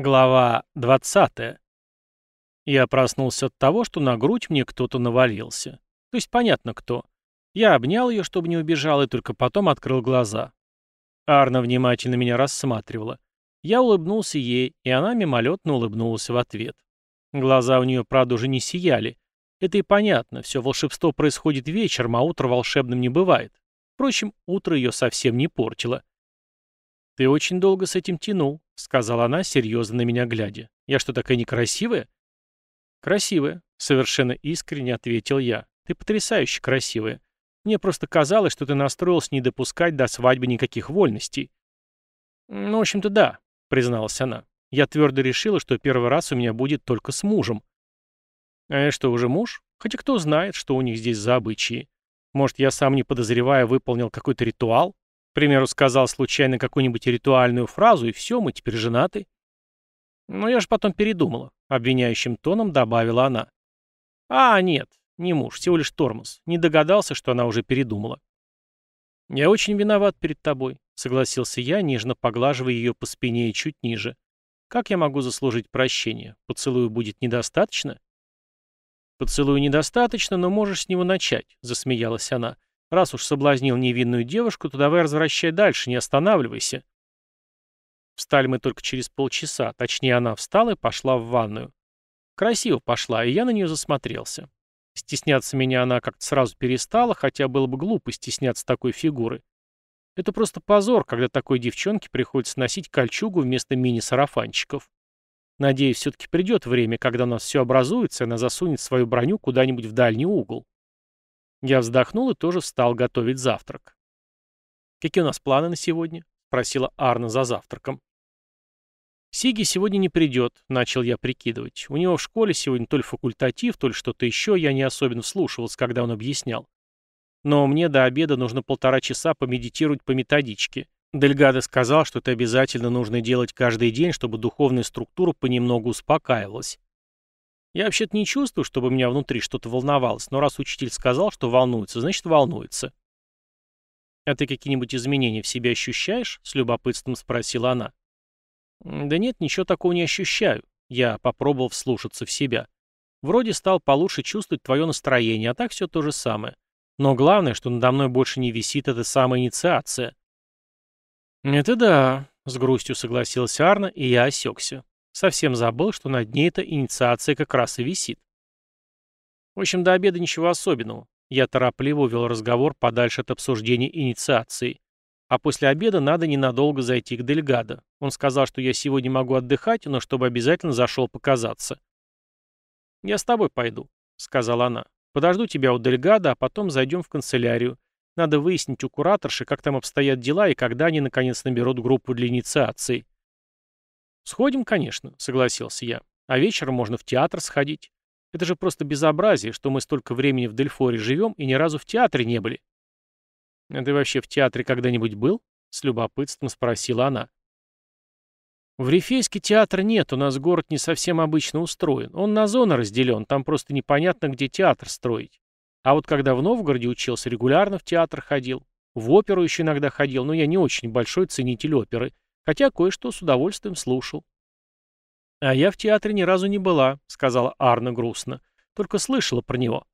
Глава 20. Я проснулся от того, что на грудь мне кто-то навалился. То есть понятно кто. Я обнял ее, чтобы не убежала, и только потом открыл глаза. Арна внимательно меня рассматривала. Я улыбнулся ей, и она мимолетно улыбнулась в ответ. Глаза у нее, правда, уже не сияли. Это и понятно, все волшебство происходит вечером, а утро волшебным не бывает. Впрочем, утро ее совсем не портило. «Ты очень долго с этим тянул», — сказала она, серьезно на меня глядя. «Я что, такая некрасивая?» «Красивая», — совершенно искренне ответил я. «Ты потрясающе красивая. Мне просто казалось, что ты настроилась не допускать до свадьбы никаких вольностей». «Ну, в общем-то, да», — призналась она. «Я твердо решила, что первый раз у меня будет только с мужем». «А что, уже муж? Хотя кто знает, что у них здесь за обычаи. Может, я сам не подозревая выполнил какой-то ритуал? Примеру, сказал случайно какую-нибудь ритуальную фразу, и все, мы теперь женаты. Но я же потом передумала, обвиняющим тоном добавила она. А, нет, не муж, всего лишь тормоз. Не догадался, что она уже передумала. Я очень виноват перед тобой, согласился я, нежно поглаживая ее по спине и чуть ниже. Как я могу заслужить прощение? Поцелую будет недостаточно? Поцелую недостаточно, но можешь с него начать, засмеялась она. Раз уж соблазнил невинную девушку, то давай развращай дальше, не останавливайся. Встали мы только через полчаса, точнее она встала и пошла в ванную. Красиво пошла, и я на нее засмотрелся. Стесняться меня она как-то сразу перестала, хотя было бы глупо стесняться такой фигуры. Это просто позор, когда такой девчонке приходится носить кольчугу вместо мини-сарафанчиков. Надеюсь, все-таки придет время, когда у нас все образуется, и она засунет свою броню куда-нибудь в дальний угол. Я вздохнул и тоже встал готовить завтрак. «Какие у нас планы на сегодня?» — спросила Арна за завтраком. «Сиги сегодня не придет», — начал я прикидывать. У него в школе сегодня то ли факультатив, то ли что-то еще, я не особенно вслушивался, когда он объяснял. Но мне до обеда нужно полтора часа помедитировать по методичке. Дельгадо сказал, что это обязательно нужно делать каждый день, чтобы духовная структура понемногу успокаивалась. Я вообще-то не чувствую, чтобы меня внутри что-то волновалось, но раз учитель сказал, что волнуется, значит волнуется. «А ты какие-нибудь изменения в себе ощущаешь?» — с любопытством спросила она. «Да нет, ничего такого не ощущаю». Я попробовал вслушаться в себя. Вроде стал получше чувствовать твое настроение, а так все то же самое. Но главное, что надо мной больше не висит эта самая инициация. «Это да», — с грустью согласился Арна, и я осекся. Совсем забыл, что над ней эта инициация как раз и висит. В общем, до обеда ничего особенного. Я торопливо увел разговор подальше от обсуждения инициации. А после обеда надо ненадолго зайти к Дельгадо. Он сказал, что я сегодня могу отдыхать, но чтобы обязательно зашел показаться. «Я с тобой пойду», — сказала она. «Подожду тебя у Дельгадо, а потом зайдем в канцелярию. Надо выяснить у кураторши, как там обстоят дела и когда они, наконец, наберут группу для инициации». «Сходим, конечно», — согласился я. «А вечером можно в театр сходить. Это же просто безобразие, что мы столько времени в Дельфоре живем и ни разу в театре не были». «А ты вообще в театре когда-нибудь был?» — с любопытством спросила она. «В Рифейске театра нет, у нас город не совсем обычно устроен. Он на зоны разделен, там просто непонятно, где театр строить. А вот когда в Новгороде учился, регулярно в театр ходил. В оперу еще иногда ходил, но я не очень большой ценитель оперы, хотя кое-что с удовольствием слушал». «А я в театре ни разу не была», — сказала Арна грустно. «Только слышала про него».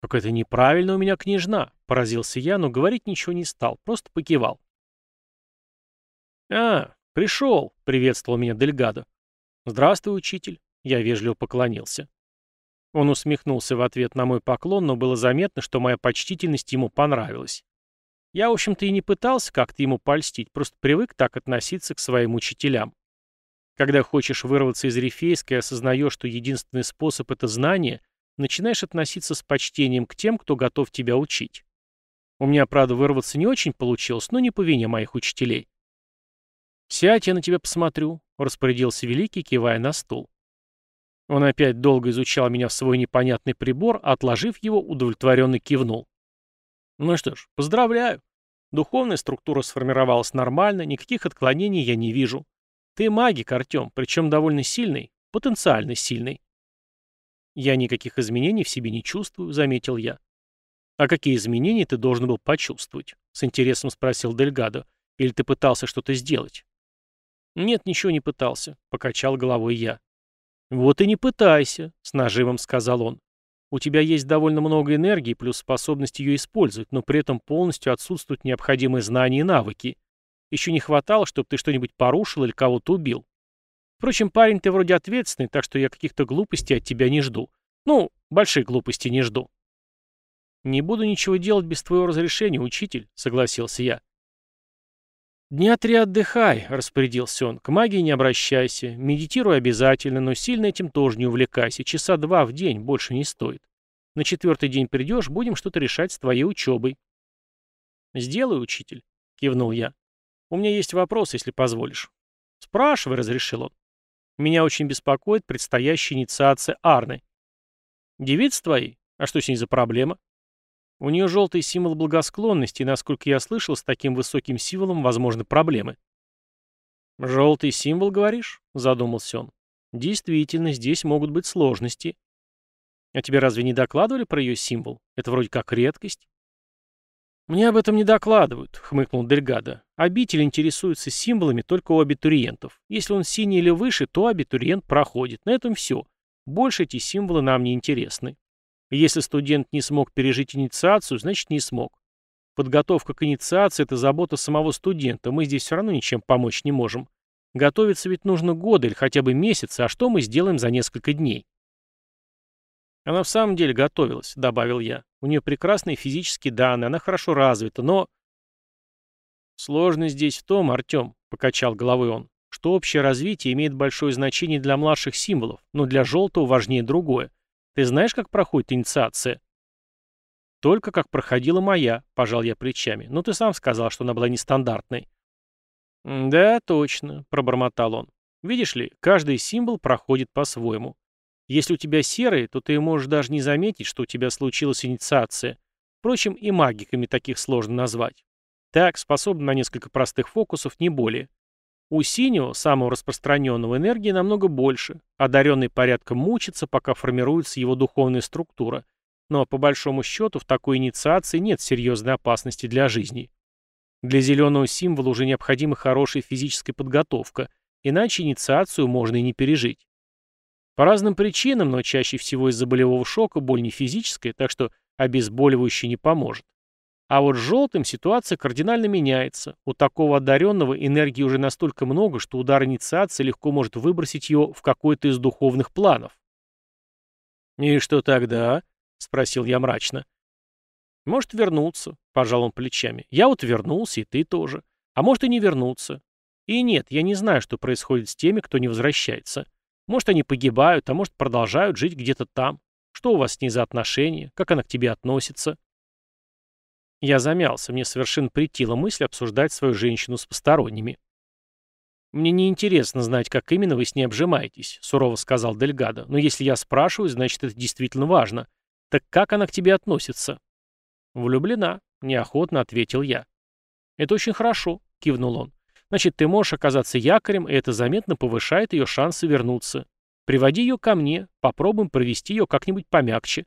«Какая-то неправильная у меня княжна», — поразился я, но говорить ничего не стал, просто покивал. «А, пришел», — приветствовал меня Дельгадо. «Здравствуй, учитель», — я вежливо поклонился. Он усмехнулся в ответ на мой поклон, но было заметно, что моя почтительность ему понравилась. Я, в общем-то, и не пытался как-то ему польстить, просто привык так относиться к своим учителям. Когда хочешь вырваться из Рифейска и осознаешь, что единственный способ — это знание, начинаешь относиться с почтением к тем, кто готов тебя учить. У меня, правда, вырваться не очень получилось, но не по вине моих учителей. «Сядь, я на тебя посмотрю», — распорядился Великий, кивая на стул. Он опять долго изучал меня в свой непонятный прибор, а отложив его, удовлетворенно кивнул. «Ну что ж, поздравляю. Духовная структура сформировалась нормально, никаких отклонений я не вижу. Ты магик, Артем, причем довольно сильный, потенциально сильный. «Я никаких изменений в себе не чувствую», — заметил я. «А какие изменения ты должен был почувствовать?» — с интересом спросил Дельгадо. «Или ты пытался что-то сделать?» «Нет, ничего не пытался», — покачал головой я. «Вот и не пытайся», — с нажимом сказал он. «У тебя есть довольно много энергии, плюс способность ее использовать, но при этом полностью отсутствуют необходимые знания и навыки. Еще не хватало, чтобы ты что-нибудь порушил или кого-то убил. Впрочем, парень ты вроде ответственный, так что я каких-то глупостей от тебя не жду. Ну, больших глупостей не жду». «Не буду ничего делать без твоего разрешения, учитель», — согласился я. «Дня три отдыхай», — распорядился он. «К магии не обращайся. Медитируй обязательно, но сильно этим тоже не увлекайся. Часа два в день, больше не стоит. На четвертый день придешь, будем что-то решать с твоей учебой». «Сделай, учитель», — кивнул я. «У меня есть вопрос, если позволишь». «Спрашивай», — разрешил он. «Меня очень беспокоит предстоящая инициация Арны». «Девица твоей? А что с ней за проблема?» У нее желтый символ благосклонности, и, насколько я слышал, с таким высоким символом возможны проблемы. «Желтый символ, говоришь?» — задумался он. «Действительно, здесь могут быть сложности. А тебе разве не докладывали про ее символ? Это вроде как редкость». «Мне об этом не докладывают», — хмыкнул Дельгадо. «Обитель интересуется символами только у абитуриентов. Если он синий или выше, то абитуриент проходит. На этом все. Больше эти символы нам не интересны. Если студент не смог пережить инициацию, значит не смог. Подготовка к инициации – это забота самого студента, мы здесь все равно ничем помочь не можем. Готовиться ведь нужно годы или хотя бы месяцы, а что мы сделаем за несколько дней? Она в самом деле готовилась, добавил я. У нее прекрасные физические данные, она хорошо развита, но... Сложность здесь в том, Артем, покачал головой он, что общее развитие имеет большое значение для младших символов, но для желтого важнее другое. Ты знаешь, как проходит инициация?» «Только как проходила моя», — пожал я плечами. «Но ты сам сказал, что она была нестандартной». «Да, точно», — пробормотал он. «Видишь ли, каждый символ проходит по-своему. Если у тебя серый, то ты можешь даже не заметить, что у тебя случилась инициация. Впрочем, и магиками таких сложно назвать. Так, способны на несколько простых фокусов, не более. У синего, самого распространенного, энергии намного больше. Одаренный порядком мучится, пока формируется его духовная структура. Но по большому счету в такой инициации нет серьезной опасности для жизни. Для зеленого символа уже необходима хорошая физическая подготовка, иначе инициацию можно и не пережить. По разным причинам, но чаще всего из-за болевого шока боль не физическая, так что обезболивающий не поможет. А вот с желтым ситуация кардинально меняется. У такого одаренного энергии уже настолько много, что удар инициации легко может выбросить ее в какой-то из духовных планов. «И что тогда?» — спросил я мрачно. «Может вернуться», — пожал он плечами. «Я вот вернулся, и ты тоже. А может и не вернуться. И нет, я не знаю, что происходит с теми, кто не возвращается. Может, они погибают, а может, продолжают жить где-то там. Что у вас с ней за отношения? Как она к тебе относится?» Я замялся, мне совершенно претила мысль обсуждать свою женщину с посторонними. «Мне не интересно знать, как именно вы с ней обжимаетесь», — сурово сказал Дельгадо. «Но если я спрашиваю, значит, это действительно важно. Так как она к тебе относится?» «Влюблена», — неохотно ответил я. «Это очень хорошо», — кивнул он. «Значит, ты можешь оказаться якорем, и это заметно повышает ее шансы вернуться. Приводи ее ко мне, попробуем провести ее как-нибудь помягче».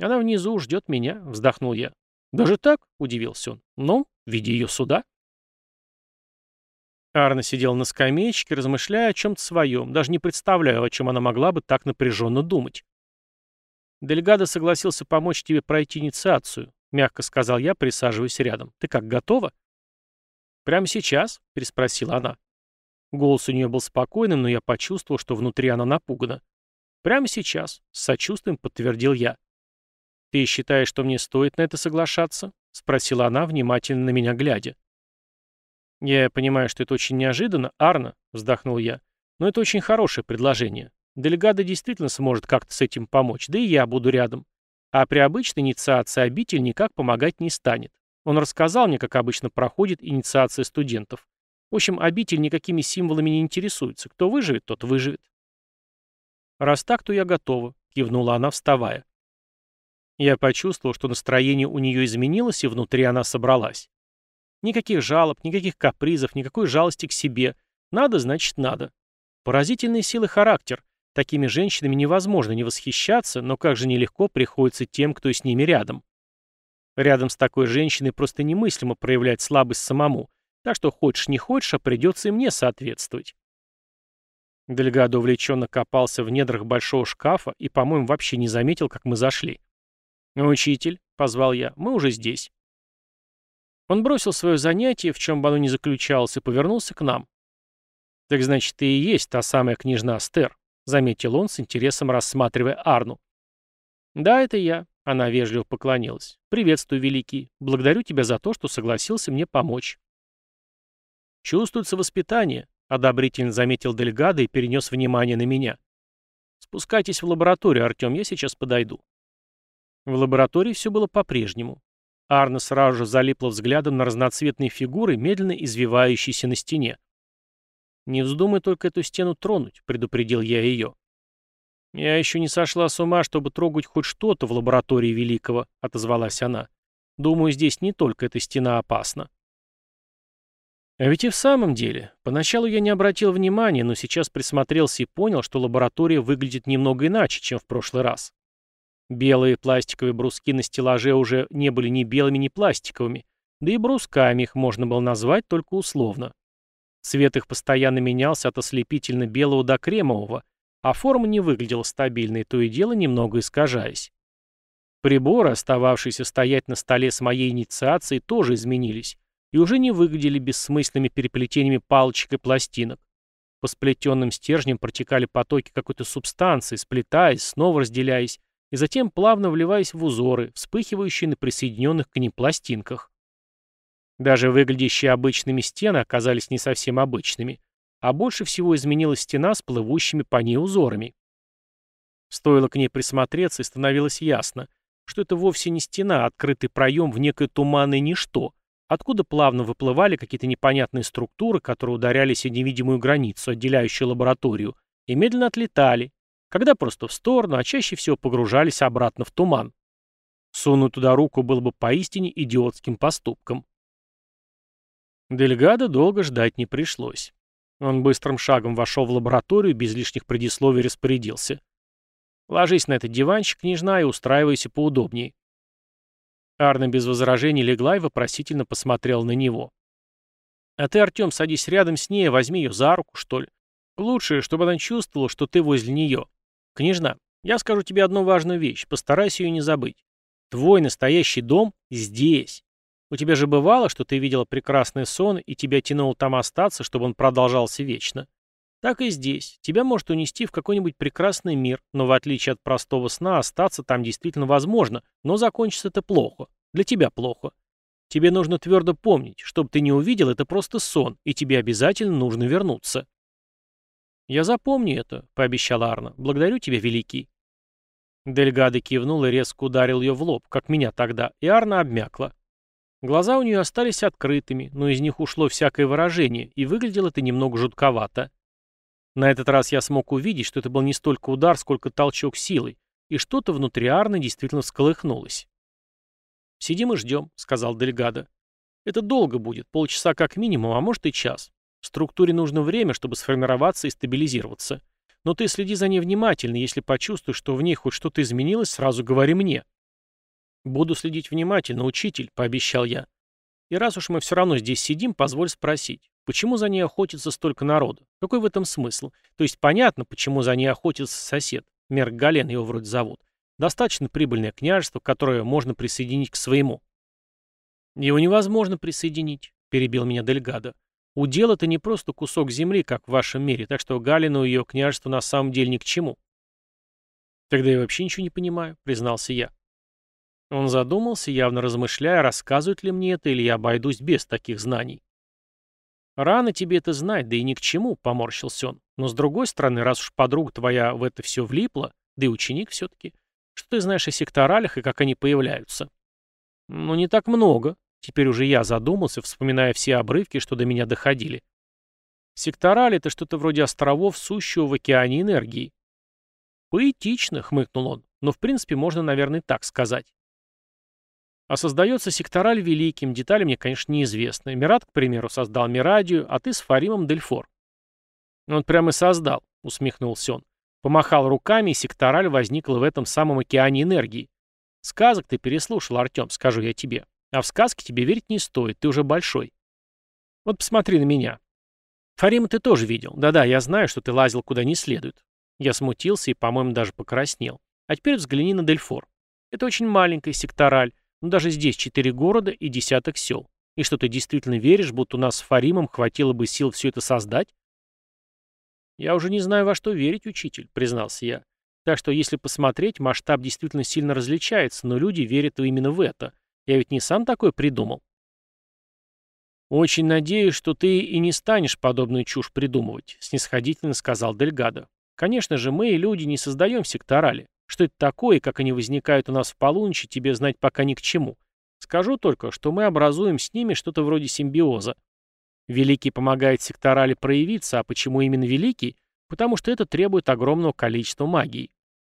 «Она внизу ждет меня», — вздохнул я. «Даже так?» — удивился он. «Ну, веди ее сюда». Арна сидела на скамеечке, размышляя о чем-то своем, даже не представляю, о чем она могла бы так напряженно думать. «Дельгадо согласился помочь тебе пройти инициацию», — мягко сказал я, присаживаясь рядом. «Ты как, готова?» «Прямо сейчас?» — переспросила она. Голос у нее был спокойным, но я почувствовал, что внутри она напугана. «Прямо сейчас», — с сочувствием подтвердил я. «Ты считаешь, что мне стоит на это соглашаться?» — спросила она, внимательно на меня глядя. «Я понимаю, что это очень неожиданно, Арна», — вздохнул я, — «но это очень хорошее предложение. Делегада действительно сможет как-то с этим помочь, да и я буду рядом. А при обычной инициации обитель никак помогать не станет. Он рассказал мне, как обычно проходит инициация студентов. В общем, обитель никакими символами не интересуется. Кто выживет, тот выживет». «Раз так, то я готова», — кивнула она, вставая. Я почувствовал, что настроение у нее изменилось, и внутри она собралась. Никаких жалоб, никаких капризов, никакой жалости к себе. Надо, значит, надо. Поразительные силы характер. Такими женщинами невозможно не восхищаться, но как же нелегко приходится тем, кто с ними рядом. Рядом с такой женщиной просто немыслимо проявлять слабость самому. Так что хочешь не хочешь, а придется и мне соответствовать. Дельгадо увлеченно копался в недрах большого шкафа и, по-моему, вообще не заметил, как мы зашли. «Учитель», — позвал я, — «мы уже здесь». Он бросил свое занятие, в чем бы оно ни заключалось, и повернулся к нам. «Так значит, ты и есть та самая княжна Стер», — заметил он с интересом, рассматривая Арну. «Да, это я», — она вежливо поклонилась. «Приветствую, Великий. Благодарю тебя за то, что согласился мне помочь». «Чувствуется воспитание», — одобрительно заметил Дельгадо и перенес внимание на меня. «Спускайтесь в лабораторию, Артем, я сейчас подойду». В лаборатории все было по-прежнему. Арна сразу же залипла взглядом на разноцветные фигуры, медленно извивающиеся на стене. «Не вздумай только эту стену тронуть», — предупредил я ее. «Я еще не сошла с ума, чтобы трогать хоть что-то в лаборатории Великого», — отозвалась она. «Думаю, здесь не только эта стена опасна». А ведь и в самом деле, поначалу я не обратил внимания, но сейчас присмотрелся и понял, что лаборатория выглядит немного иначе, чем в прошлый раз. Белые пластиковые бруски на стеллаже уже не были ни белыми, ни пластиковыми, да и брусками их можно было назвать только условно. Цвет их постоянно менялся от ослепительно-белого до кремового, а форма не выглядела стабильной, то и дело немного искажаясь. Приборы, остававшиеся стоять на столе с моей инициацией, тоже изменились и уже не выглядели бессмысленными переплетениями палочек и пластинок. По сплетенным стержням протекали потоки какой-то субстанции, сплетаясь, снова разделяясь, и затем плавно вливаясь в узоры, вспыхивающие на присоединенных к ним пластинках. Даже выглядящие обычными стены оказались не совсем обычными, а больше всего изменилась стена с плывущими по ней узорами. Стоило к ней присмотреться, и становилось ясно, что это вовсе не стена, а открытый проем в некое туманное ничто, откуда плавно выплывали какие-то непонятные структуры, которые ударялись о невидимую границу, отделяющую лабораторию, и медленно отлетали, когда просто в сторону, а чаще всего погружались обратно в туман. Сунуть туда руку было бы поистине идиотским поступком. Дельгадо долго ждать не пришлось. Он быстрым шагом вошел в лабораторию, без лишних предисловий распорядился. «Ложись на этот диванчик, княжна, и устраивайся поудобнее». Арна без возражений легла и вопросительно посмотрел на него. «А ты, Артем, садись рядом с ней, возьми ее за руку, что ли. Лучше, чтобы она чувствовала, что ты возле нее. Княжна, я скажу тебе одну важную вещь, постарайся ее не забыть. Твой настоящий дом здесь. У тебя же бывало, что ты видела прекрасный сон, и тебя тянуло там остаться, чтобы он продолжался вечно. Так и здесь. Тебя может унести в какой-нибудь прекрасный мир, но в отличие от простого сна, остаться там действительно возможно, но закончится это плохо. Для тебя плохо. Тебе нужно твердо помнить, чтобы ты не увидел, это просто сон, и тебе обязательно нужно вернуться. «Я запомню это», — пообещала Арна. «Благодарю тебя, Великий». Дельгадо кивнул и резко ударил ее в лоб, как меня тогда, и Арна обмякла. Глаза у нее остались открытыми, но из них ушло всякое выражение, и выглядело это немного жутковато. На этот раз я смог увидеть, что это был не столько удар, сколько толчок силой, и что-то внутри Арны действительно всколыхнулось. «Сидим и ждем», — сказал Дельгадо. «Это долго будет, полчаса как минимум, а может и час. Структуре нужно время, чтобы сформироваться и стабилизироваться. Но ты следи за ней внимательно, если почувствуешь, что в ней хоть что-то изменилось, сразу говори мне». «Буду следить внимательно, учитель», — пообещал я. «И раз уж мы все равно здесь сидим, позволь спросить. Почему за ней охотится столько народу? Какой в этом смысл? То есть понятно, почему за ней охотится сосед. Мерк Гален его вроде зовут. Достаточно прибыльное княжество, которое можно присоединить к своему. Его невозможно присоединить, перебил меня Дельгадо. Удел это не просто кусок земли, как в вашем мире, так что Галину и ее княжество на самом деле ни к чему. Тогда я вообще ничего не понимаю, признался я. Он задумался, явно размышляя, рассказывать ли мне это, или я обойдусь без таких знаний. «Рано тебе это знать, да и ни к чему», — поморщился он. «Но с другой стороны, раз уж подруга твоя в это все влипла, да и ученик все-таки, что ты знаешь о секторалях и как они появляются?» «Ну, не так много», — теперь уже я задумался, вспоминая все обрывки, что до меня доходили. «Секторали — это что-то вроде островов, сущего в океане энергии». «Поэтично», — хмыкнул он, — «но в принципе можно, наверное, так сказать». А создается сектораль великим, детали мне, конечно, неизвестны. Мират, к примеру, создал Мирадию, а ты с Фаримом Дельфор. Он прямо и создал, усмехнулся он. Помахал руками, и сектораль возникла в этом самом океане энергии. Сказок ты переслушал, Артем, скажу я тебе. А в сказки тебе верить не стоит, ты уже большой. Вот посмотри на меня. Фарима ты тоже видел. Да-да, я знаю, что ты лазил куда не следует. Я смутился и, по-моему, даже покраснел. А теперь взгляни на Дельфор. Это очень маленькая сектораль, но даже здесь четыре города и десяток сел. И что ты действительно веришь, будто у нас с Фаримом хватило бы сил все это создать? Я уже не знаю, во что верить, учитель, признался я. Так что, если посмотреть, масштаб действительно сильно различается, но люди верят именно в это. Я ведь не сам такое придумал. «Очень надеюсь, что ты и не станешь подобную чушь придумывать», — снисходительно сказал Дельгадо. «Конечно же, мы, люди, не создаем секторали. Что это такое как они возникают у нас в полуночи, тебе знать пока ни к чему. Скажу только, что мы образуем с ними что-то вроде симбиоза. Великий помогает секторали проявиться, а почему именно Великий? Потому что это требует огромного количества магии.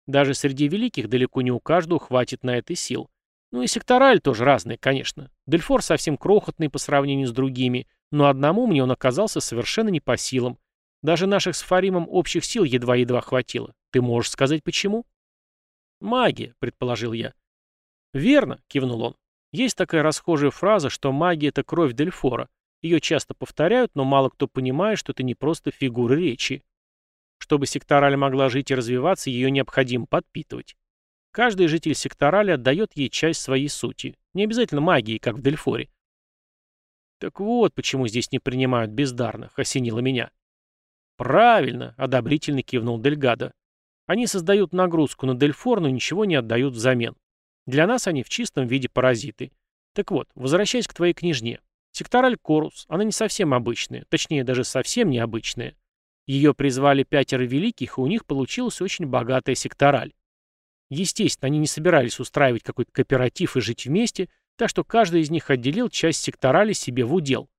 Даже среди великих далеко не у каждого хватит на это сил. Ну и сектораль тоже разные, конечно. Дельфор совсем крохотный по сравнению с другими, но одному мне он оказался совершенно не по силам. Даже наших с Фаримом общих сил едва-едва хватило. Ты можешь сказать, почему? «Магия», — предположил я. «Верно», — кивнул он. «Есть такая расхожая фраза, что магия — это кровь Дельфора. Ее часто повторяют, но мало кто понимает, что это не просто фигура речи. Чтобы сектораль могла жить и развиваться, ее необходимо подпитывать. Каждый житель секторали отдает ей часть своей сути. Не обязательно магии, как в Дельфоре. «Так вот, почему здесь не принимают бездарных», — осенило меня. «Правильно», — одобрительно кивнул Дельгадо. «Они создают нагрузку на Дельфор, но ничего не отдают взамен. Для нас они в чистом виде паразиты. Так вот, возвращаясь к твоей княжне. Сектораль Корус, она не совсем обычная, точнее, даже совсем необычная. Ее призвали пятеро великих, и у них получилась очень богатая сектораль. Естественно, они не собирались устраивать какой-то кооператив и жить вместе, так что каждый из них отделил часть секторали себе в удел.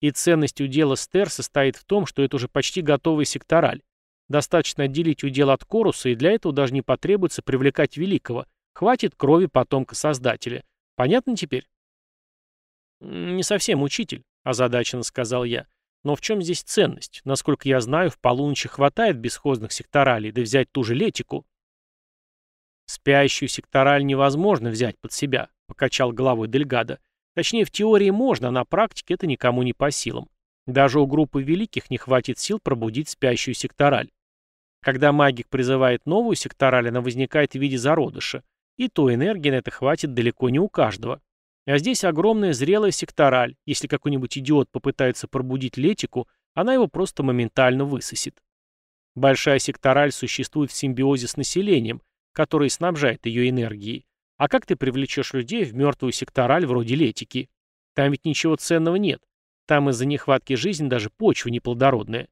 И ценность удела Стер состоит в том, что это уже почти готовый сектораль. Достаточно отделить удел от Коруса, и для этого даже не потребуется привлекать Великого. Хватит крови потомка Создателя. Понятно теперь? «Не совсем учитель», — озадаченно сказал я. «Но в чем здесь ценность? Насколько я знаю, в полуночи хватает бесхозных секторалей, да взять ту же летику». «Спящую сектораль невозможно взять под себя», — покачал головой Дельгадо. «Точнее, в теории можно, а на практике это никому не по силам. Даже у группы великих не хватит сил пробудить спящую сектораль. Когда магик призывает новую сектораль, она возникает в виде зародыша, и то энергии на это хватит далеко не у каждого. А здесь огромная зрелая сектораль. Если какой-нибудь идиот попытается пробудить летику, она его просто моментально высосет. Большая сектораль существует в симбиозе с населением, который снабжает ее энергией. А как ты привлечешь людей в мертвую сектораль вроде летики? Там ведь ничего ценного нет. Там из-за нехватки жизни даже почва неплодородная.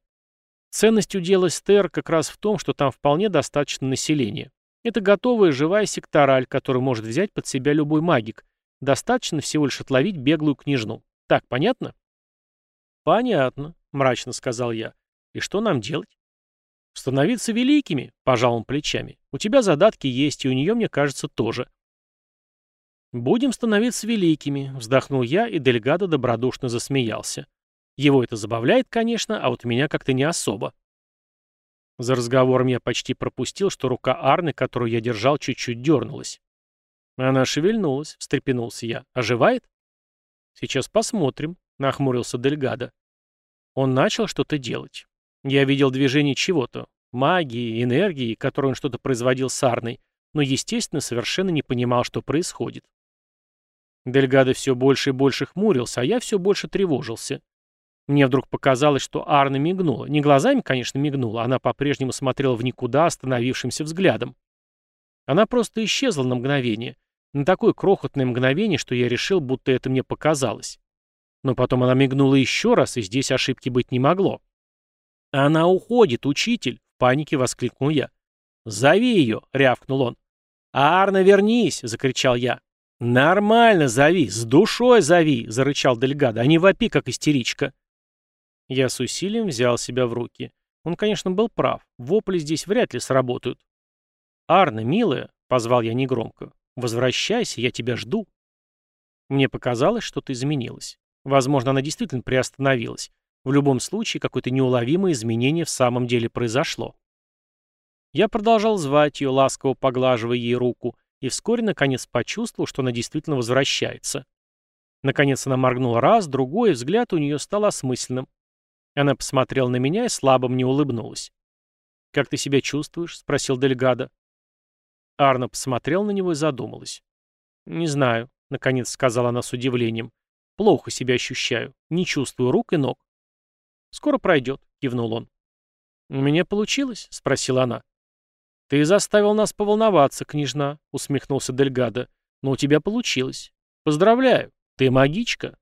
Ценность удела Стер как раз в том, что там вполне достаточно населения. Это готовая живая сектораль, которую может взять под себя любой магик. Достаточно всего лишь отловить беглую княжну. Так, понятно? Понятно, мрачно сказал я. И что нам делать? «Становиться великими», — пожал он плечами. «У тебя задатки есть, и у нее, мне кажется, тоже». «Будем становиться великими», — вздохнул я, и Дельгадо добродушно засмеялся. Его это забавляет, конечно, а вот меня как-то не особо. За разговором я почти пропустил, что рука Арны, которую я держал, чуть-чуть дернулась. Она шевельнулась, встрепенулся я. «Оживает?» «Сейчас посмотрим», — нахмурился Дельгадо. Он начал что-то делать. Я видел движение чего-то, магии, энергии, которой он что-то производил с Арной, но, естественно, совершенно не понимал, что происходит. Дельгадо все больше и больше хмурился, а я все больше тревожился. Мне вдруг показалось, что Арна мигнула. Не глазами, конечно, мигнула, она по-прежнему смотрела в никуда остановившимся взглядом. Она просто исчезла на мгновение. На такое крохотное мгновение, что я решил, будто это мне показалось. Но потом она мигнула еще раз, и здесь ошибки быть не могло. «Она уходит, учитель!» — в панике воскликнул я. «Зови ее!» — рявкнул он. «Арна, вернись!» — закричал я. «Нормально зови, с душой зови!» — зарычал Дельгадо, а не вопи, как истеричка. Я с усилием взял себя в руки. Он, конечно, был прав. Вопли здесь вряд ли сработают. «Арна, милая!» — позвал я негромко. «Возвращайся, я тебя жду». Мне показалось, что-то изменилось. Возможно, она действительно приостановилась. В любом случае, какое-то неуловимое изменение в самом деле произошло. Я продолжал звать ее, ласково поглаживая ей руку, и вскоре, наконец, почувствовал, что она действительно возвращается. Наконец она моргнула раз, другой, и взгляд у нее стал осмысленным. Она посмотрела на меня и слабо мне улыбнулась. «Как ты себя чувствуешь?» — спросил Дельгадо. Арна посмотрел на него и задумалась. «Не знаю», — наконец сказала она с удивлением. «Плохо себя ощущаю. Не чувствую рук и ног». «Скоро пройдет», — кивнул он. «У меня получилось?» — спросила она. «Ты заставил нас поволноваться, княжна», — усмехнулся Дельгадо. «Но у тебя получилось. Поздравляю, ты магичка».